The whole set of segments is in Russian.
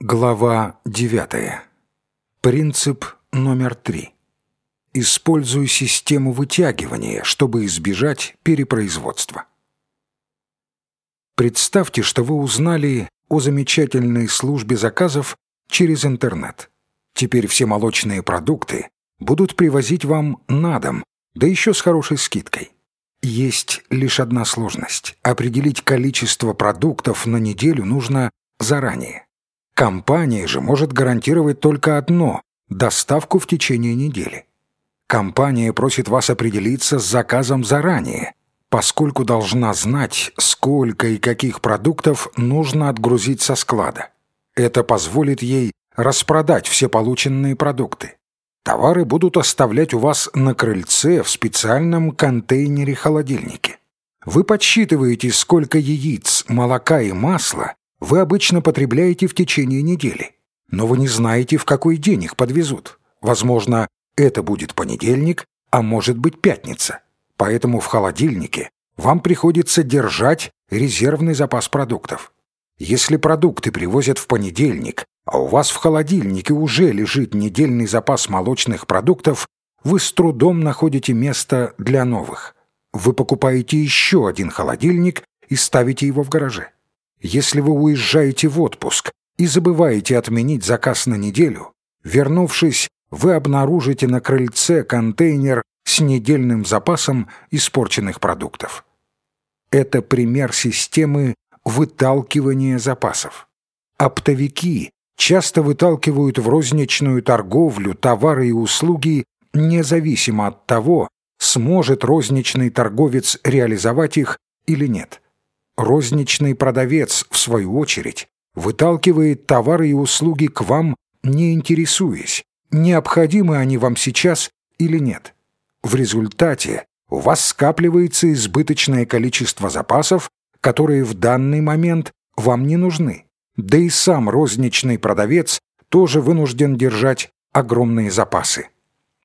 Глава 9. Принцип номер 3. Используй систему вытягивания, чтобы избежать перепроизводства. Представьте, что вы узнали о замечательной службе заказов через интернет. Теперь все молочные продукты будут привозить вам на дом, да еще с хорошей скидкой. Есть лишь одна сложность. Определить количество продуктов на неделю нужно заранее. Компания же может гарантировать только одно – доставку в течение недели. Компания просит вас определиться с заказом заранее, поскольку должна знать, сколько и каких продуктов нужно отгрузить со склада. Это позволит ей распродать все полученные продукты. Товары будут оставлять у вас на крыльце в специальном контейнере-холодильнике. Вы подсчитываете, сколько яиц, молока и масла вы обычно потребляете в течение недели, но вы не знаете, в какой день их подвезут. Возможно, это будет понедельник, а может быть пятница. Поэтому в холодильнике вам приходится держать резервный запас продуктов. Если продукты привозят в понедельник, а у вас в холодильнике уже лежит недельный запас молочных продуктов, вы с трудом находите место для новых. Вы покупаете еще один холодильник и ставите его в гараже. Если вы уезжаете в отпуск и забываете отменить заказ на неделю, вернувшись, вы обнаружите на крыльце контейнер с недельным запасом испорченных продуктов. Это пример системы выталкивания запасов. Оптовики часто выталкивают в розничную торговлю товары и услуги независимо от того, сможет розничный торговец реализовать их или нет. Розничный продавец, в свою очередь, выталкивает товары и услуги к вам, не интересуясь, необходимы они вам сейчас или нет. В результате у вас скапливается избыточное количество запасов, которые в данный момент вам не нужны. Да и сам розничный продавец тоже вынужден держать огромные запасы.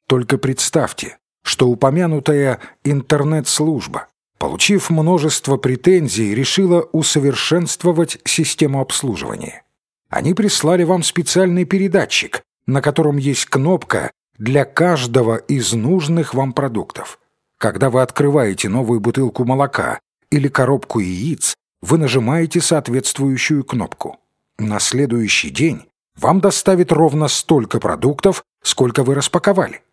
Только представьте, что упомянутая интернет-служба получив множество претензий, решила усовершенствовать систему обслуживания. Они прислали вам специальный передатчик, на котором есть кнопка для каждого из нужных вам продуктов. Когда вы открываете новую бутылку молока или коробку яиц, вы нажимаете соответствующую кнопку. На следующий день вам доставят ровно столько продуктов, сколько вы распаковали.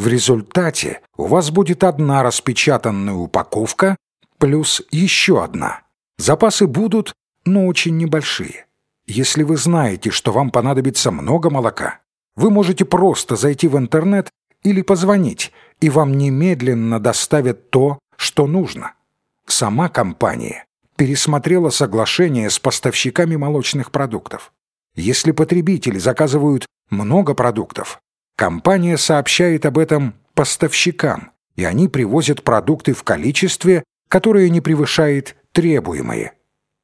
В результате у вас будет одна распечатанная упаковка плюс еще одна. Запасы будут, но очень небольшие. Если вы знаете, что вам понадобится много молока, вы можете просто зайти в интернет или позвонить, и вам немедленно доставят то, что нужно. Сама компания пересмотрела соглашение с поставщиками молочных продуктов. Если потребители заказывают много продуктов, Компания сообщает об этом поставщикам, и они привозят продукты в количестве, которое не превышает требуемое.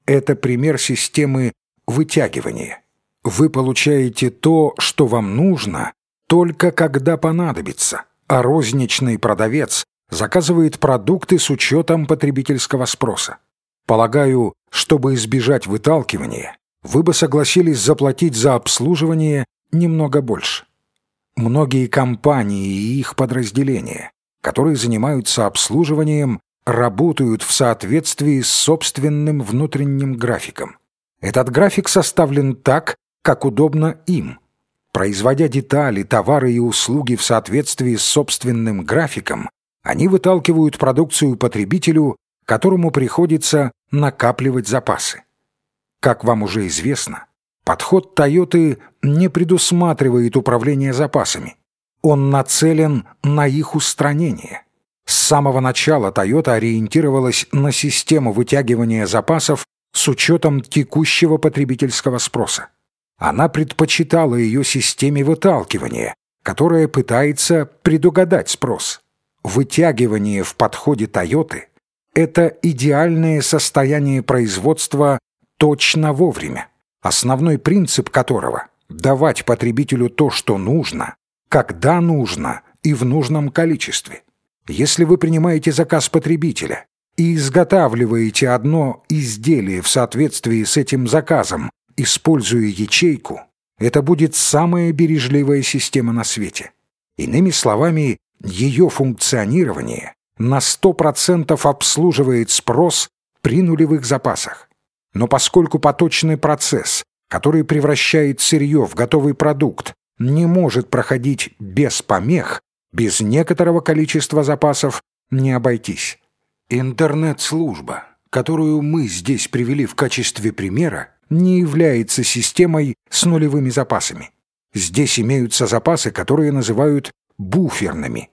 Это пример системы вытягивания. Вы получаете то, что вам нужно, только когда понадобится, а розничный продавец заказывает продукты с учетом потребительского спроса. Полагаю, чтобы избежать выталкивания, вы бы согласились заплатить за обслуживание немного больше. Многие компании и их подразделения, которые занимаются обслуживанием, работают в соответствии с собственным внутренним графиком. Этот график составлен так, как удобно им. Производя детали, товары и услуги в соответствии с собственным графиком, они выталкивают продукцию потребителю, которому приходится накапливать запасы. Как вам уже известно, Подход Тойоты не предусматривает управление запасами. Он нацелен на их устранение. С самого начала Toyota ориентировалась на систему вытягивания запасов с учетом текущего потребительского спроса. Она предпочитала ее системе выталкивания, которая пытается предугадать спрос. Вытягивание в подходе Toyota – это идеальное состояние производства точно вовремя основной принцип которого – давать потребителю то, что нужно, когда нужно и в нужном количестве. Если вы принимаете заказ потребителя и изготавливаете одно изделие в соответствии с этим заказом используя ячейку, это будет самая бережливая система на свете. Иными словами, ее функционирование на 100% обслуживает спрос при нулевых запасах. Но поскольку поточный процесс, который превращает сырье в готовый продукт, не может проходить без помех, без некоторого количества запасов не обойтись. Интернет-служба, которую мы здесь привели в качестве примера, не является системой с нулевыми запасами. Здесь имеются запасы, которые называют буферными.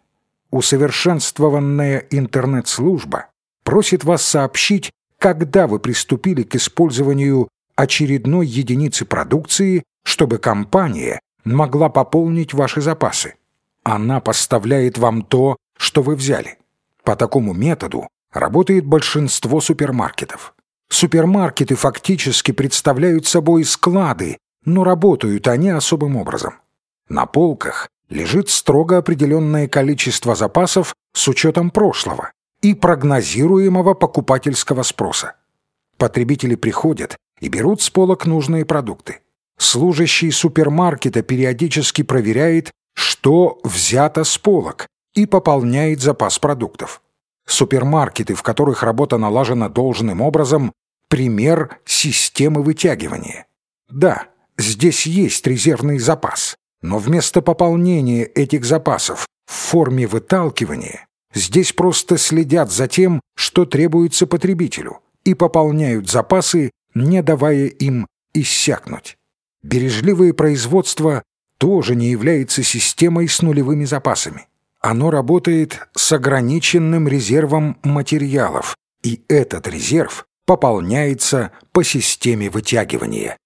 Усовершенствованная интернет-служба просит вас сообщить, когда вы приступили к использованию очередной единицы продукции, чтобы компания могла пополнить ваши запасы. Она поставляет вам то, что вы взяли. По такому методу работает большинство супермаркетов. Супермаркеты фактически представляют собой склады, но работают они особым образом. На полках лежит строго определенное количество запасов с учетом прошлого и прогнозируемого покупательского спроса. Потребители приходят и берут с полок нужные продукты. Служащий супермаркета периодически проверяет, что взято с полок, и пополняет запас продуктов. Супермаркеты, в которых работа налажена должным образом, пример системы вытягивания. Да, здесь есть резервный запас, но вместо пополнения этих запасов в форме выталкивания здесь просто следят за тем, что требуется потребителю, и пополняют запасы, не давая им иссякнуть. Бережливое производство тоже не является системой с нулевыми запасами. Оно работает с ограниченным резервом материалов, и этот резерв пополняется по системе вытягивания.